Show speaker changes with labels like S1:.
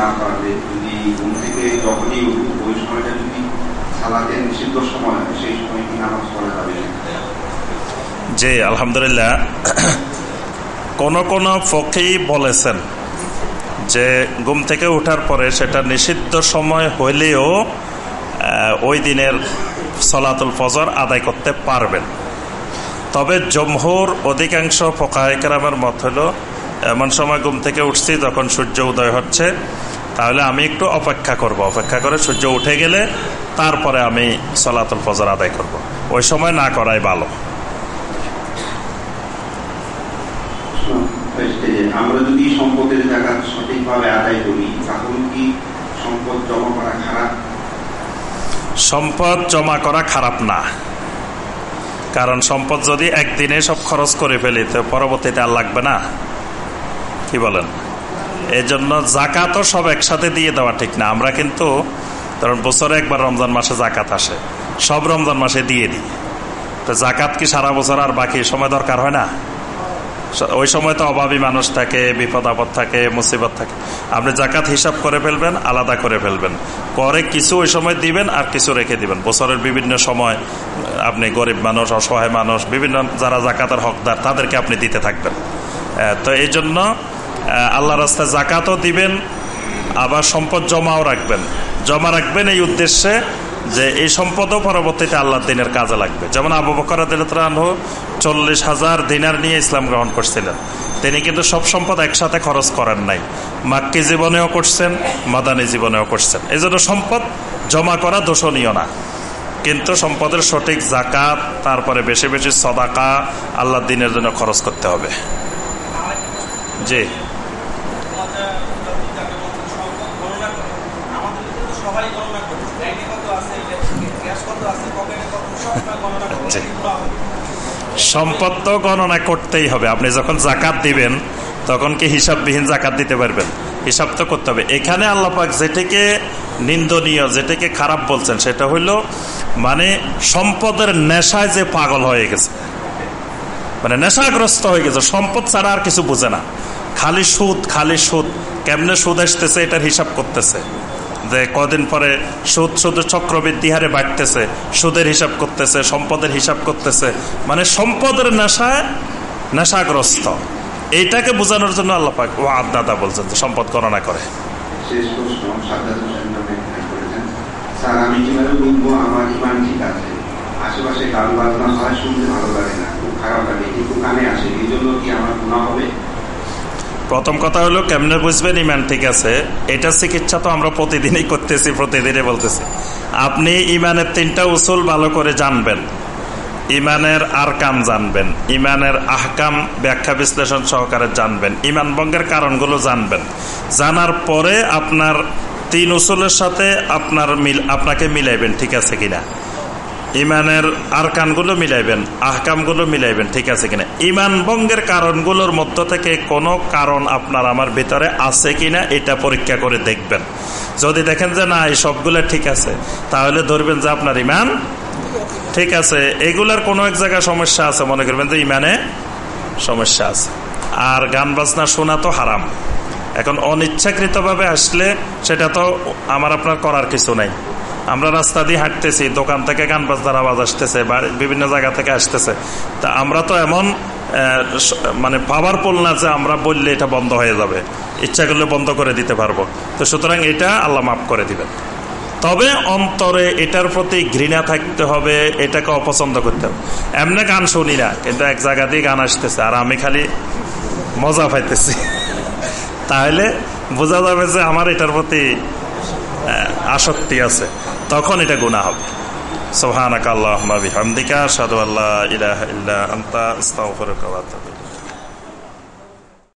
S1: না পারলে যদি ঘুম থেকে যখনই ওই সময়টা যদি সালাতের নিষিদ্ধ সময় সেই সময় কি নামাজ পড়া যাবে?
S2: জি, আলহামদুলিল্লাহ। কোন কোন ফকি বলেছেন যে ঘুম থেকে ওঠার পরে সেটা নিষিদ্ধ সময় হইলেও ওই দিনের সলাতুল ফজর আদায় করতে পারবেন। তবে জমহুর অধিকাংশ ফোকাহেকেরামের মত হলো, এমন সময় ঘুম থেকে উঠছি যখন সূর্য উদয় হচ্ছে তাহলে আমি একটু অপেক্ষা করব। অপেক্ষা করে সূর্য উঠে গেলে তারপরে আমি সলাতুল ফজর আদায় করব। ওই সময় না করাই ভালো।
S1: আমরা যদি সম্পদের জায়গা সঠিকভাবে আদায় করি তখন কি সম্পদ জমা করা খারাপ?
S2: সম্পদ জমা করা খারাপ না। কারণ সম্পদ যদি একদিনে সব খরচ করে ফেলি তো পরবর্তীতে আর লাগবে না। কি বলেন? এই জন্য জাকাতও সব একসাথে দিয়ে দেওয়া ঠিক না। আমরা কিন্তু, ধরুন বছরে একবার রমজান মাসে জাকাত আসে, সব রমজান মাসে দিয়ে দিই। তো জাকাত কি সারা বছর আর বাকি সময় দরকার হয় না? ওই সময় তো অভাবী মানুষ থাকে, বিপদ আপদ থাকে, মুসিবত থাকে। আপনি জাকাত হিসাব করে ফেলবেন, আলাদা করে ফেলবেন। করে কিছু ওই সময় দিবেন আর কিছু রেখে দিবেন। বছরের বিভিন্ন সময় আপনি গরিব মানুষ, অসহায় মানুষ, বিভিন্ন যারা জাকাতের হকদার, তাদেরকে আপনি দিতে থাকবেন। তো এই জন্য আল্লাহ রাস্তায় জাকাতও দিবেন, আবার সম্পদ জমাও রাখবেন। জমা রাখবেন এই উদ্দেশ্যে যে এই সম্পদও পরবর্তীতে আল্লাহ দিনের কাজে লাগবে। যেমন আবু বকর চল্লিশ হাজার দিনার নিয়ে ইসলাম গ্রহণ করছিলেন। তিনি কিন্তু সব সম্পদ একসাথে খরচ করেন নাই। মাক্কি জীবনেও করছেন, মাদানী জীবনেও করছেন। এই জন্য সম্পদ জমা করা দোষণীয় না। কিন্তু সম্পদের সঠিক জাকাত, তারপরে বেশি বেশি সদাকা আল্লাহ দিনের জন্য খরচ করতে হবে। জি। সম্পদ তো গণনা করতেই হবে। আপনি যখন জাকাত দিবেন তখন কি হিসাববিহীন জাকাত দিতে পারবেন? হিসাব তো করতে হবে। এখানে আল্লাপাক যেটাকে নিন্দনীয় যেটাকে খারাপ বলছেন সেটা হইল মানে সম্পদের নেশায় যে পাগল হয়ে গেছে মানে নেশাগ্রস্ত হয়ে গেছে সম্পদ ছাড়া আর কিছু বুঝে না। খালি সুদ খালি সুদ কেমনে সুদ আসতেছে এটার হিসাব করতেছে। যে কদিন পরে সুদ শুধু চক্রবৃদ্ধি হারে বাড়তেছে, সুদের হিসাব করতেছে, সম্পদের হিসাব করতেছে মানে সম্পদের নেশায় নেশাগ্রস্ত। এইটাকে বোঝানোর জন্য আল্লাপাক ও আদাদা বলছেন যে সম্পদ গণনা করে।
S1: আমি কীভাবে আমার ঠিক আছে? আশেপাশে বাজনা হয় শুনতে ভালো লাগে না লাগে কিন্তু কানে আসে এই জন্য কি আমার গুণা হবে
S2: প্রথম কথা হলো, কেমনে বুঝবেন ইমান ঠিক আছে? এটা চিকিৎসা তো আমরা প্রতিদিনই করতেছি, প্রতিদিনই বলতেছি। আপনি ইমানের তিনটা উসুল ভালো করে জানবেন। ইমানের আরকাম জানবেন। ইমানের আহকাম ব্যাখ্যা বিশ্লেষণ সহকারে জানবেন। ইমান ভঙ্গের কারণগুলো জানবেন। জানার পরে আপনার তিন উসুলের সাথে আপনার মিল আপনাকে মিলাইবেন, ঠিক আছে কিনা? ইমানের আর কানগুলো মিলাইবেন, আহকামগুলো মিলাইবেন, ঠিক আছে কিনা? ইমান ভঙ্গের কারণগুলোর মধ্য থেকে কোনো কারণ আপনার আমার ভিতরে আছে কিনা এটা পরীক্ষা করে দেখবেন। যদি দেখেন যে না, এই সবগুলো ঠিক আছে, তাহলে ধরবেন যে আপনার ইমান ঠিক আছে। এগুলার কোনো এক জায়গায় সমস্যা আছে, মনে করবেন যে ইমানে সমস্যা আছে। আর গান বাজনা শোনা তো হারাম। এখন অনিচ্ছাকৃতভাবে আসলে সেটা তো আমার আপনার করার কিছু নাই। আমরা রাস্তা দিয়ে হাঁটতেছি, দোকান থেকে গান বাজনার আওয়াজ আসতেছে বিভিন্ন জায়গা থেকে আসতেছে। তা আমরা তো এমন মানে পাওয়ার পাওয়ারফুল না যে আমরা বললে এটা বন্ধ হয়ে যাবে। ইচ্ছা করলে বন্ধ করে দিতে পারব। তো সুতরাং এটা আল্লাহ মাফ করে দিবেন। তবে অন্তরে এটার প্রতি ঘৃণা থাকতে হবে, এটাকে অপছন্দ করতে হবে। এমনি গান শুনি না, কিন্তু এক জায়গা দিয়ে গান আসতেছে, আর আমি খালি মজা পাইতেছি। তাহলে বোঝা যাবে যে আমার এটার প্রতি আসক্তি আছে। তখন এটা গুণা হবে। সোহানাকাল্লাহ হামদিকা সাদু আল্লাহ ইলাহ ইল্লা আন্তা